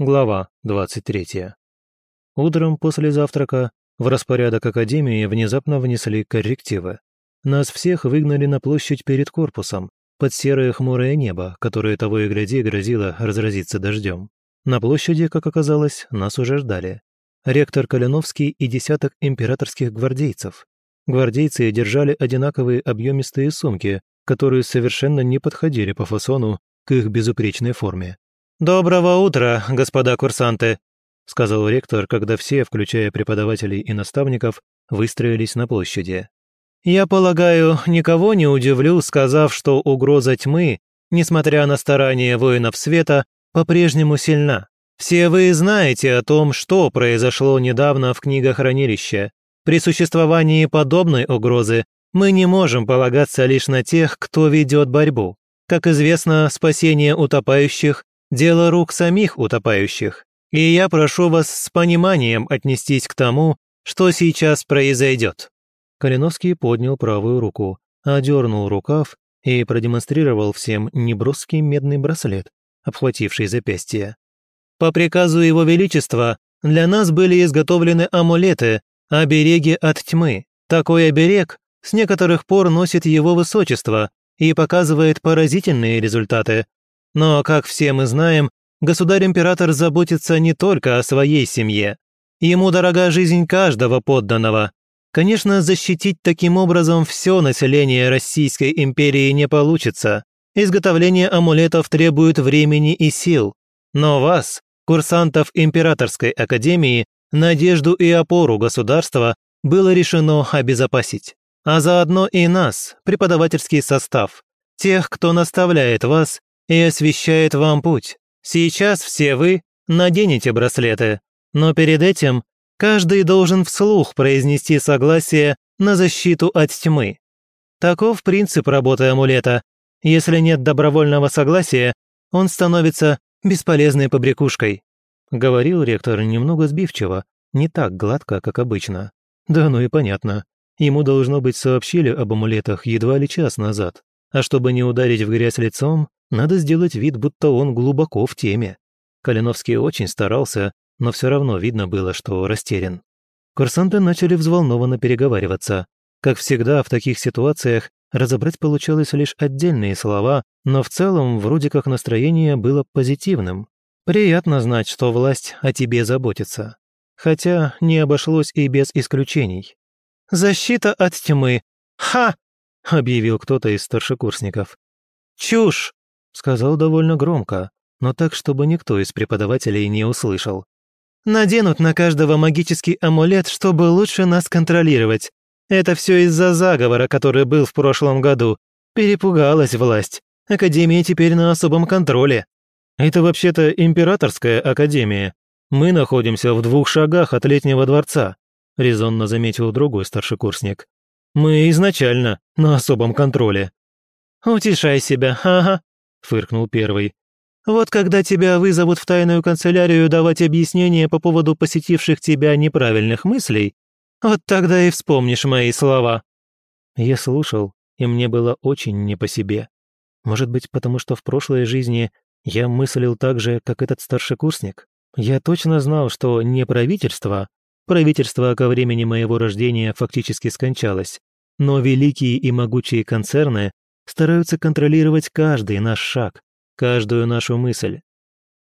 Глава 23. Утром после завтрака в распорядок Академии внезапно внесли коррективы. Нас всех выгнали на площадь перед корпусом, под серое хмурое небо, которое того и гляди грозило разразиться дождем. На площади, как оказалось, нас уже ждали. Ректор Калиновский и десяток императорских гвардейцев. Гвардейцы держали одинаковые объемистые сумки, которые совершенно не подходили по фасону к их безупречной форме. «Доброго утра, господа курсанты», — сказал ректор, когда все, включая преподавателей и наставников, выстроились на площади. «Я полагаю, никого не удивлю, сказав, что угроза тьмы, несмотря на старания воинов света, по-прежнему сильна. Все вы знаете о том, что произошло недавно в книгохранилище. При существовании подобной угрозы мы не можем полагаться лишь на тех, кто ведет борьбу. Как известно, спасение утопающих дело рук самих утопающих, и я прошу вас с пониманием отнестись к тому, что сейчас произойдет». Калиновский поднял правую руку, одернул рукав и продемонстрировал всем неброский медный браслет, обхвативший запястье. «По приказу Его Величества для нас были изготовлены амулеты, обереги от тьмы. Такой оберег с некоторых пор носит Его Высочество и показывает поразительные результаты, но, как все мы знаем, государь-император заботится не только о своей семье. Ему дорога жизнь каждого подданного. Конечно, защитить таким образом все население Российской империи не получится. Изготовление амулетов требует времени и сил. Но вас, курсантов Императорской академии, надежду и опору государства было решено обезопасить. А заодно и нас, преподавательский состав, тех, кто наставляет вас и освещает вам путь. Сейчас все вы наденете браслеты, но перед этим каждый должен вслух произнести согласие на защиту от тьмы. Таков принцип работы амулета. Если нет добровольного согласия, он становится бесполезной побрякушкой», — говорил ректор немного сбивчиво, не так гладко, как обычно. Да ну и понятно. Ему, должно быть, сообщили об амулетах едва ли час назад. А чтобы не ударить в грязь лицом, надо сделать вид, будто он глубоко в теме. Калиновский очень старался, но все равно видно было, что растерян. Курсанты начали взволнованно переговариваться. Как всегда, в таких ситуациях разобрать получалось лишь отдельные слова, но в целом вроде как настроение было позитивным. Приятно знать, что власть о тебе заботится. Хотя не обошлось и без исключений. «Защита от тьмы! Ха!» — объявил кто-то из старшекурсников. «Чушь! Сказал довольно громко, но так, чтобы никто из преподавателей не услышал. «Наденут на каждого магический амулет, чтобы лучше нас контролировать. Это все из-за заговора, который был в прошлом году. Перепугалась власть. Академия теперь на особом контроле. Это вообще-то императорская академия. Мы находимся в двух шагах от летнего дворца», резонно заметил другой старшекурсник. «Мы изначально на особом контроле». «Утешай себя, ага», — фыркнул первый. «Вот когда тебя вызовут в тайную канцелярию давать объяснения по поводу посетивших тебя неправильных мыслей, вот тогда и вспомнишь мои слова». Я слушал, и мне было очень не по себе. Может быть, потому что в прошлой жизни я мыслил так же, как этот старшекурсник? Я точно знал, что не правительство, правительство ко времени моего рождения фактически скончалось, но великие и могучие концерны стараются контролировать каждый наш шаг, каждую нашу мысль.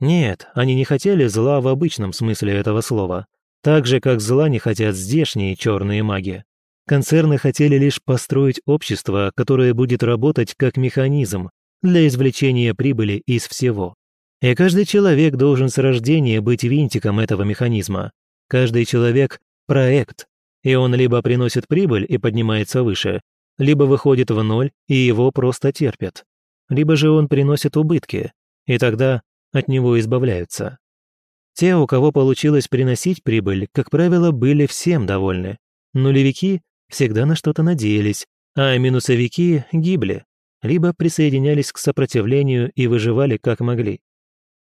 Нет, они не хотели зла в обычном смысле этого слова, так же, как зла не хотят здешние черные маги. Концерны хотели лишь построить общество, которое будет работать как механизм для извлечения прибыли из всего. И каждый человек должен с рождения быть винтиком этого механизма. Каждый человек – проект, и он либо приносит прибыль и поднимается выше, либо выходит в ноль и его просто терпят, либо же он приносит убытки, и тогда от него избавляются. Те, у кого получилось приносить прибыль, как правило, были всем довольны. Нулевики всегда на что-то надеялись, а минусовики гибли, либо присоединялись к сопротивлению и выживали как могли.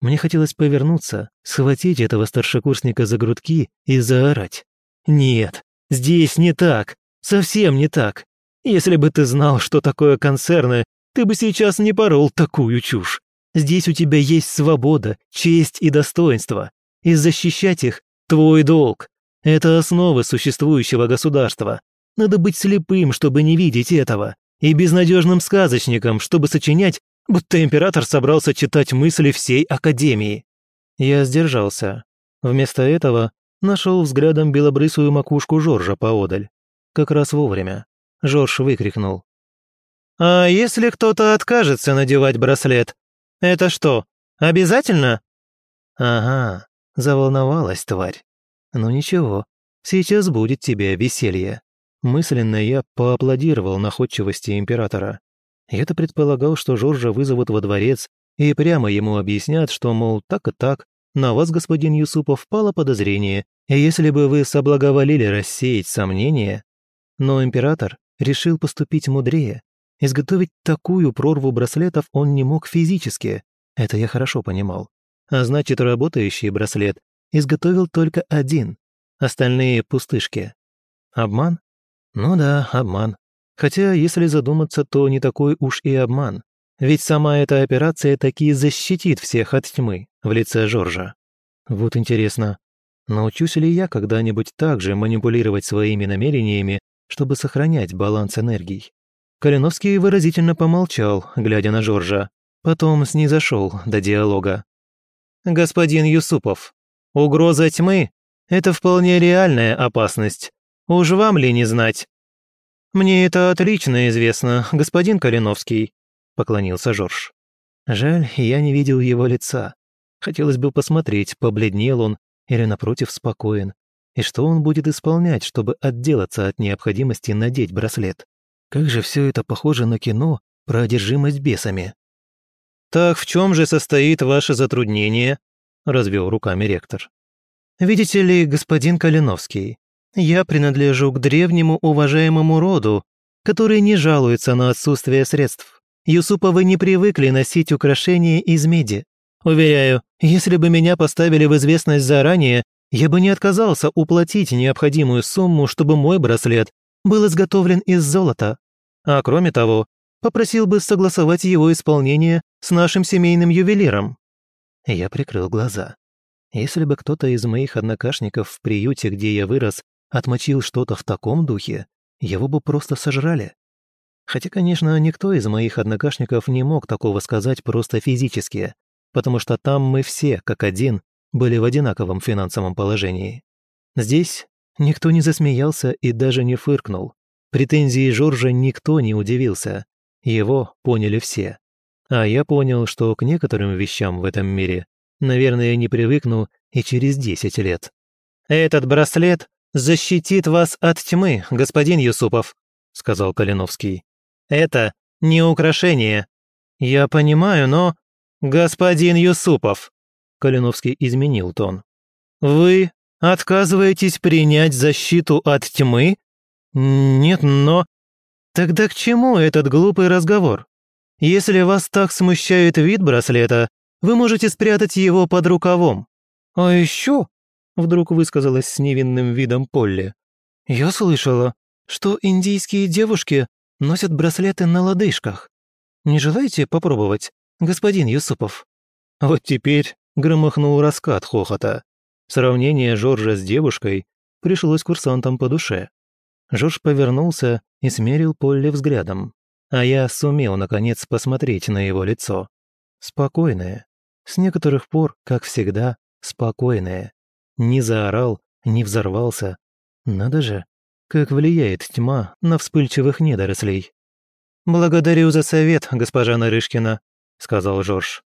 Мне хотелось повернуться, схватить этого старшекурсника за грудки и заорать. «Нет, здесь не так, совсем не так. Если бы ты знал, что такое концерны, ты бы сейчас не порол такую чушь. Здесь у тебя есть свобода, честь и достоинство, и защищать их – твой долг. Это основы существующего государства. Надо быть слепым, чтобы не видеть этого, и безнадежным сказочником, чтобы сочинять, будто император собрался читать мысли всей Академии. Я сдержался. Вместо этого нашел взглядом белобрысую макушку Жоржа поодаль. Как раз вовремя. Жорж выкрикнул. «А если кто-то откажется надевать браслет, это что, обязательно?» «Ага, заволновалась тварь. Ну ничего, сейчас будет тебе веселье». Мысленно я поаплодировал находчивости императора. Я-то предполагал, что Жоржа вызовут во дворец и прямо ему объяснят, что, мол, так и так, на вас, господин Юсупов, пало подозрение, и если бы вы соблаговолили рассеять сомнения... Но император решил поступить мудрее. Изготовить такую прорву браслетов он не мог физически, это я хорошо понимал. А значит, работающий браслет изготовил только один, остальные пустышки. Обман? Ну да, обман. Хотя, если задуматься, то не такой уж и обман. Ведь сама эта операция таки защитит всех от тьмы в лице Жоржа. Вот интересно, научусь ли я когда-нибудь так же манипулировать своими намерениями, чтобы сохранять баланс энергий? Калиновский выразительно помолчал, глядя на Жоржа. Потом снизошел до диалога. «Господин Юсупов, угроза тьмы — это вполне реальная опасность. Уж вам ли не знать?» «Мне это отлично известно, господин Калиновский», — поклонился Жорж. Жаль, я не видел его лица. Хотелось бы посмотреть, побледнел он или, напротив, спокоен, и что он будет исполнять, чтобы отделаться от необходимости надеть браслет. Как же все это похоже на кино про одержимость бесами. «Так в чем же состоит ваше затруднение?» — развел руками ректор. «Видите ли, господин Калиновский, я принадлежу к древнему уважаемому роду, который не жалуется на отсутствие средств. Юсуповы не привыкли носить украшения из меди. Уверяю, если бы меня поставили в известность заранее, я бы не отказался уплатить необходимую сумму, чтобы мой браслет был изготовлен из золота. А кроме того, попросил бы согласовать его исполнение с нашим семейным ювелиром». Я прикрыл глаза. Если бы кто-то из моих однокашников в приюте, где я вырос, отмочил что-то в таком духе, его бы просто сожрали. Хотя, конечно, никто из моих однокашников не мог такого сказать просто физически, потому что там мы все, как один, были в одинаковом финансовом положении. Здесь никто не засмеялся и даже не фыркнул. Претензии Жоржа никто не удивился. Его поняли все. А я понял, что к некоторым вещам в этом мире, наверное, не привыкну и через десять лет. «Этот браслет защитит вас от тьмы, господин Юсупов», — сказал Калиновский. «Это не украшение. Я понимаю, но...» «Господин Юсупов», — Калиновский изменил тон. «Вы отказываетесь принять защиту от тьмы? Нет, но...» «Тогда к чему этот глупый разговор? Если вас так смущает вид браслета, вы можете спрятать его под рукавом. А еще Вдруг высказалась с невинным видом Полли. «Я слышала, что индийские девушки носят браслеты на лодыжках. Не желаете попробовать, господин Юсупов?» Вот теперь громыхнул раскат хохота. Сравнение Жоржа с девушкой пришлось курсантам по душе. Жорж повернулся и смерил Полли взглядом, а я сумел, наконец, посмотреть на его лицо. Спокойное. С некоторых пор, как всегда, спокойное. Не заорал, не взорвался. Надо же, как влияет тьма на вспыльчивых недорослей. «Благодарю за совет, госпожа Нарышкина», — сказал Жорж.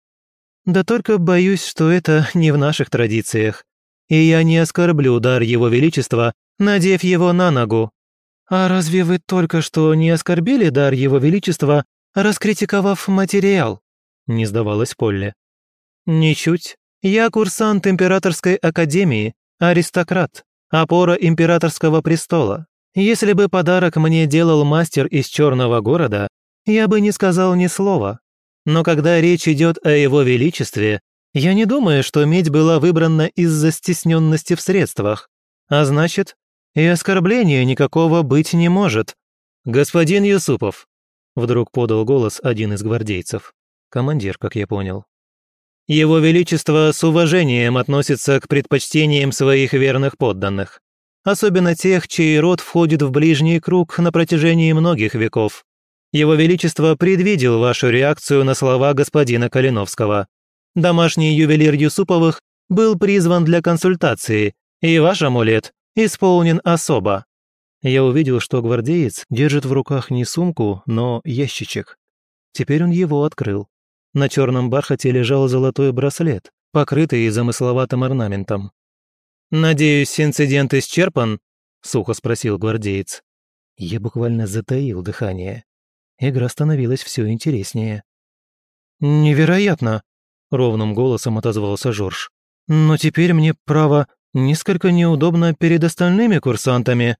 «Да только боюсь, что это не в наших традициях, и я не оскорблю дар Его Величества, надев его на ногу». «А разве вы только что не оскорбили дар Его Величества, раскритиковав материал?» — не сдавалась Полли. «Ничуть. Я курсант Императорской Академии, аристократ, опора Императорского престола. Если бы подарок мне делал мастер из Черного города, я бы не сказал ни слова. Но когда речь идет о его величестве, я не думаю, что медь была выбрана из-за стесненности в средствах. А значит, и оскорбления никакого быть не может. «Господин Юсупов», — вдруг подал голос один из гвардейцев. Командир, как я понял. Его Величество с уважением относится к предпочтениям своих верных подданных, особенно тех, чей род входит в ближний круг на протяжении многих веков. Его Величество предвидел вашу реакцию на слова господина Калиновского. Домашний ювелир Юсуповых был призван для консультации, и ваш амулет исполнен особо. Я увидел, что гвардеец держит в руках не сумку, но ящичек. Теперь он его открыл. На черном бархате лежал золотой браслет, покрытый замысловатым орнаментом. «Надеюсь, инцидент исчерпан?» — сухо спросил гвардеец. Я буквально затаил дыхание. Игра становилась все интереснее. «Невероятно!» — ровным голосом отозвался Жорж. «Но теперь мне, право, несколько неудобно перед остальными курсантами».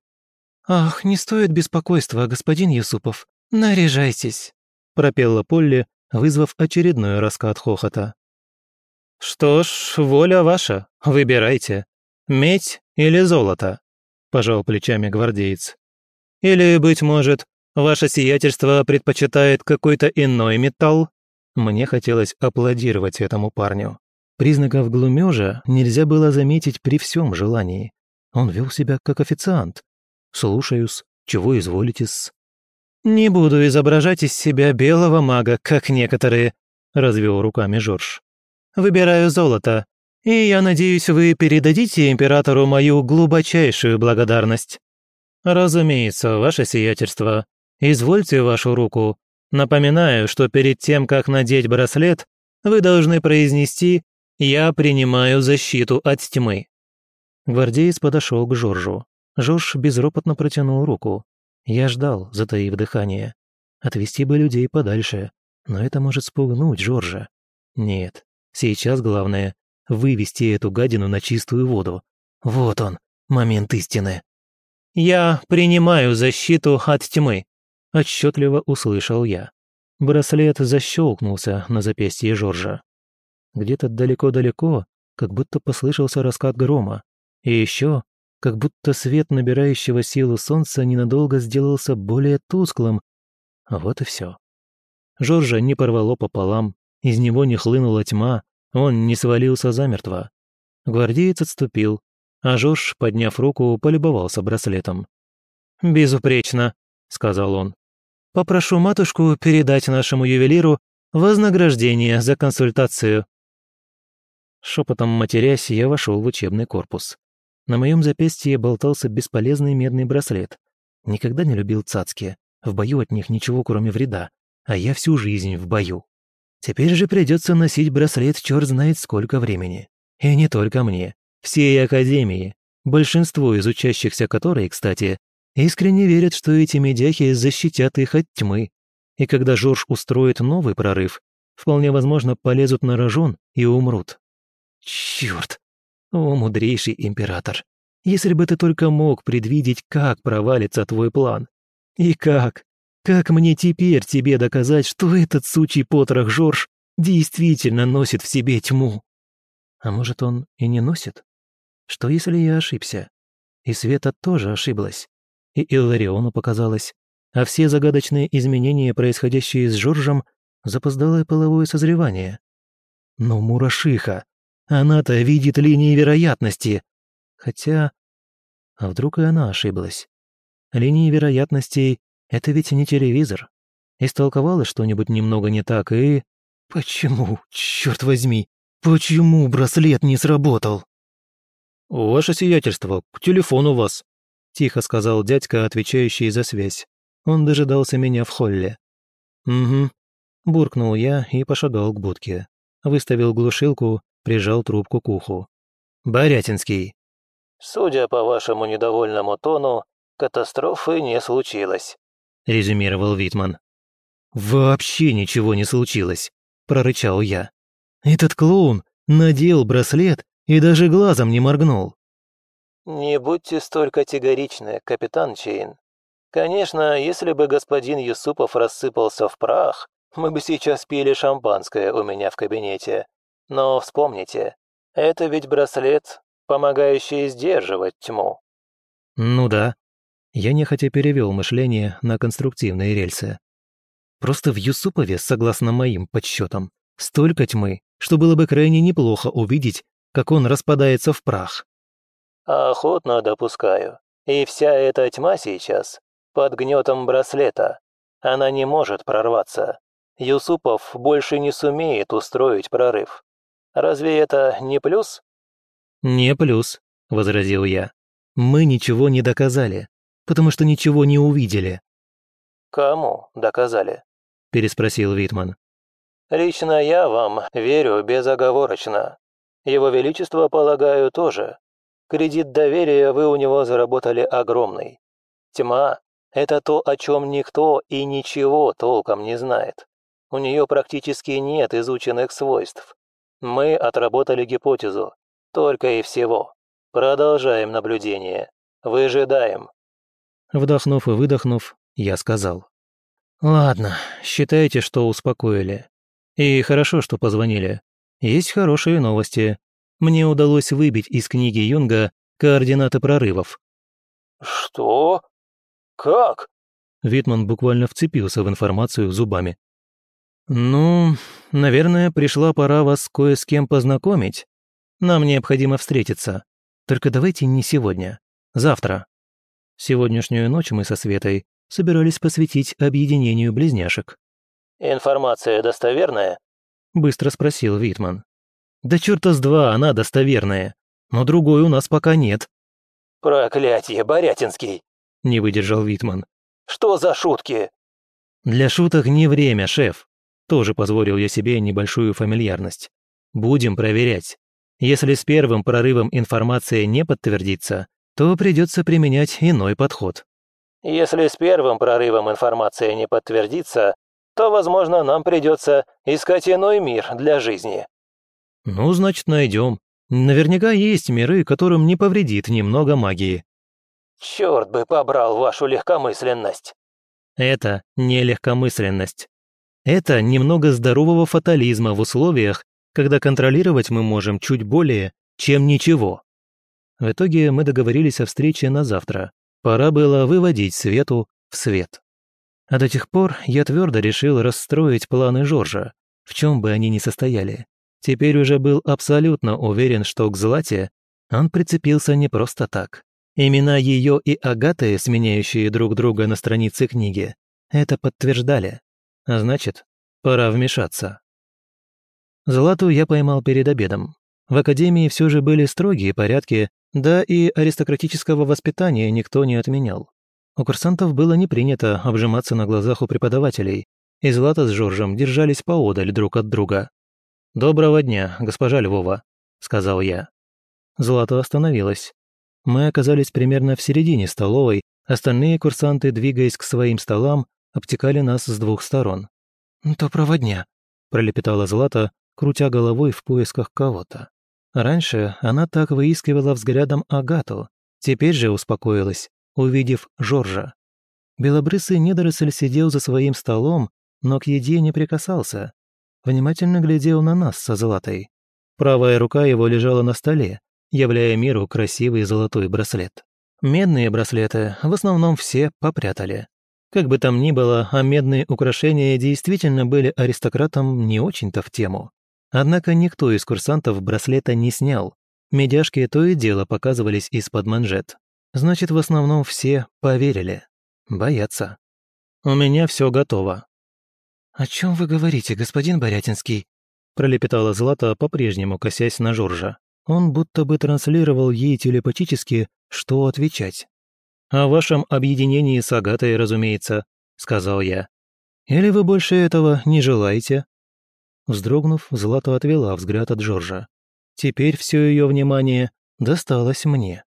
«Ах, не стоит беспокойства, господин Юсупов. Наряжайтесь», – пропела Полли, вызвав очередной раскат хохота. «Что ж, воля ваша, выбирайте. Медь или золото?» – пожал плечами гвардеец. «Или, быть может, ваше сиятельство предпочитает какой-то иной металл?» Мне хотелось аплодировать этому парню. Признаков глумежа нельзя было заметить при всем желании. Он вел себя как официант, «Слушаюсь. Чего изволите-с?» «Не буду изображать из себя белого мага, как некоторые», — развел руками Жорж. «Выбираю золото, и я надеюсь, вы передадите императору мою глубочайшую благодарность». «Разумеется, ваше сиятельство. Извольте вашу руку. Напоминаю, что перед тем, как надеть браслет, вы должны произнести «Я принимаю защиту от тьмы». Гвардеец подошел к Жоржу. Жорж безропотно протянул руку. Я ждал, затаив дыхание. Отвести бы людей подальше, но это может спугнуть Жоржа. Нет, сейчас главное — вывести эту гадину на чистую воду. Вот он, момент истины. «Я принимаю защиту от тьмы», — отчетливо услышал я. Браслет защелкнулся на запястье Жоржа. Где-то далеко-далеко, как будто послышался раскат грома. И еще как будто свет набирающего силу солнца ненадолго сделался более тусклым. Вот и все. Жоржа не порвало пополам, из него не хлынула тьма, он не свалился замертво. Гвардеец отступил, а Жорж, подняв руку, полюбовался браслетом. «Безупречно», — сказал он. «Попрошу матушку передать нашему ювелиру вознаграждение за консультацию». Шепотом матерясь, я вошел в учебный корпус. На моем запястье болтался бесполезный медный браслет. Никогда не любил цацки. В бою от них ничего, кроме вреда. А я всю жизнь в бою. Теперь же придется носить браслет черт знает сколько времени. И не только мне. Всей Академии. Большинство из учащихся которой, кстати, искренне верят, что эти медяхи защитят их от тьмы. И когда Жорж устроит новый прорыв, вполне возможно, полезут на рожон и умрут. Черт! О, мудрейший император, если бы ты только мог предвидеть, как провалится твой план. И как? Как мне теперь тебе доказать, что этот сучий потрох Жорж действительно носит в себе тьму? А может, он и не носит? Что, если я ошибся? И Света тоже ошиблась. И Иллариону показалось. А все загадочные изменения, происходящие с Жоржем, запоздалое половое созревание. Но Мурашиха, она-то видит линии вероятности. Хотя... А вдруг и она ошиблась? Линии вероятностей — это ведь не телевизор. Истолковала что-нибудь немного не так и... Почему, черт возьми, почему браслет не сработал? «Ваше сиятельство, к телефону вас», — тихо сказал дядька, отвечающий за связь. Он дожидался меня в холле. «Угу», — буркнул я и пошагал к будке. Выставил глушилку прижал трубку к уху. «Борятинский». «Судя по вашему недовольному тону, катастрофы не случилось», — резюмировал Витман. «Вообще ничего не случилось», — прорычал я. «Этот клоун надел браслет и даже глазом не моргнул». «Не будьте столь категоричны, капитан Чейн. Конечно, если бы господин Юсупов рассыпался в прах, мы бы сейчас пили шампанское у меня в кабинете. Но вспомните, это ведь браслет, помогающий сдерживать тьму». «Ну да». Я нехотя перевел мышление на конструктивные рельсы. Просто в Юсупове, согласно моим подсчетам, столько тьмы, что было бы крайне неплохо увидеть, как он распадается в прах. Охотно допускаю. И вся эта тьма сейчас под гнетом браслета. Она не может прорваться. Юсупов больше не сумеет устроить прорыв. Разве это не плюс? Не плюс, возразил я. Мы ничего не доказали, потому что ничего не увидели. Кому доказали? переспросил Витман. Лично я вам верю безоговорочно. Его Величество, полагаю, тоже. Кредит доверия вы у него заработали огромный. Тьма — это то, о чем никто и ничего толком не знает. У нее практически нет изученных свойств. Мы отработали гипотезу. Только и всего. Продолжаем наблюдение. Выжидаем. Вдохнув и выдохнув, я сказал. «Ладно, считайте, что успокоили. И хорошо, что позвонили. Есть хорошие новости. Мне удалось выбить из книги Юнга координаты прорывов». «Что? Как?» Витман буквально вцепился в информацию зубами. «Ну, наверное, пришла пора вас кое с кем познакомить. Нам необходимо встретиться. Только давайте не сегодня. Завтра. Сегодняшнюю ночь мы со Светой собирались посвятить объединению близняшек. «Информация достоверная?» — быстро спросил Витман. «Да черта с два, она достоверная. Но другой у нас пока нет». «Проклятие, Борятинский!» — не выдержал Витман. «Что за шутки?» «Для шуток не время, шеф». Тоже позволил я себе небольшую фамильярность. «Будем проверять. Если с первым прорывом информация не подтвердится, то придется применять иной подход». «Если с первым прорывом информация не подтвердится, то, возможно, нам придется искать иной мир для жизни». «Ну, значит, найдем. Наверняка есть миры, которым не повредит немного магии». «Черт бы побрал вашу легкомысленность!» Это не легкомысленность. Это немного здорового фатализма в условиях, когда контролировать мы можем чуть более, чем ничего. В итоге мы договорились о встрече на завтра. Пора было выводить Свету в свет. А до тех пор я твердо решил расстроить планы Жоржа, в чем бы они ни состояли. Теперь уже был абсолютно уверен, что к Злате он прицепился не просто так. Имена ее и Агаты, сменяющие друг друга на странице книги, это подтверждали. А значит, пора вмешаться. Злату я поймал перед обедом. В академии все же были строгие порядки, да и аристократического воспитания никто не отменял. У курсантов было не принято обжиматься на глазах у преподавателей, и Злата с Жоржем держались поодаль друг от друга. «Доброго дня, госпожа Львова», — сказал я. Злата остановилась. Мы оказались примерно в середине столовой, остальные курсанты, двигаясь к своим столам, обтекали нас с двух сторон. «Доброго дня», — пролепетала Злата, крутя головой в поисках кого-то. Раньше она так выискивала взглядом Агату, теперь же успокоилась, увидев Жоржа. Белобрысый недоросль сидел за своим столом, но к еде не прикасался. Внимательно глядел на нас со Златой. Правая рука его лежала на столе, являя миру красивый золотой браслет. Медные браслеты в основном все попрятали. Как бы там ни было, а медные украшения действительно были аристократам не очень-то в тему. Однако никто из курсантов браслета не снял. Медяшки то и дело показывались из-под манжет. Значит, в основном все поверили. Боятся. У меня все готово. «О чем вы говорите, господин Борятинский?» пролепетала Злата, по-прежнему косясь на Жоржа. Он будто бы транслировал ей телепатически, что отвечать. «О вашем объединении с Агатой, разумеется», — сказал я. «Или вы больше этого не желаете?» Вздрогнув, Злата отвела взгляд от Жоржа. Теперь все ее внимание досталось мне.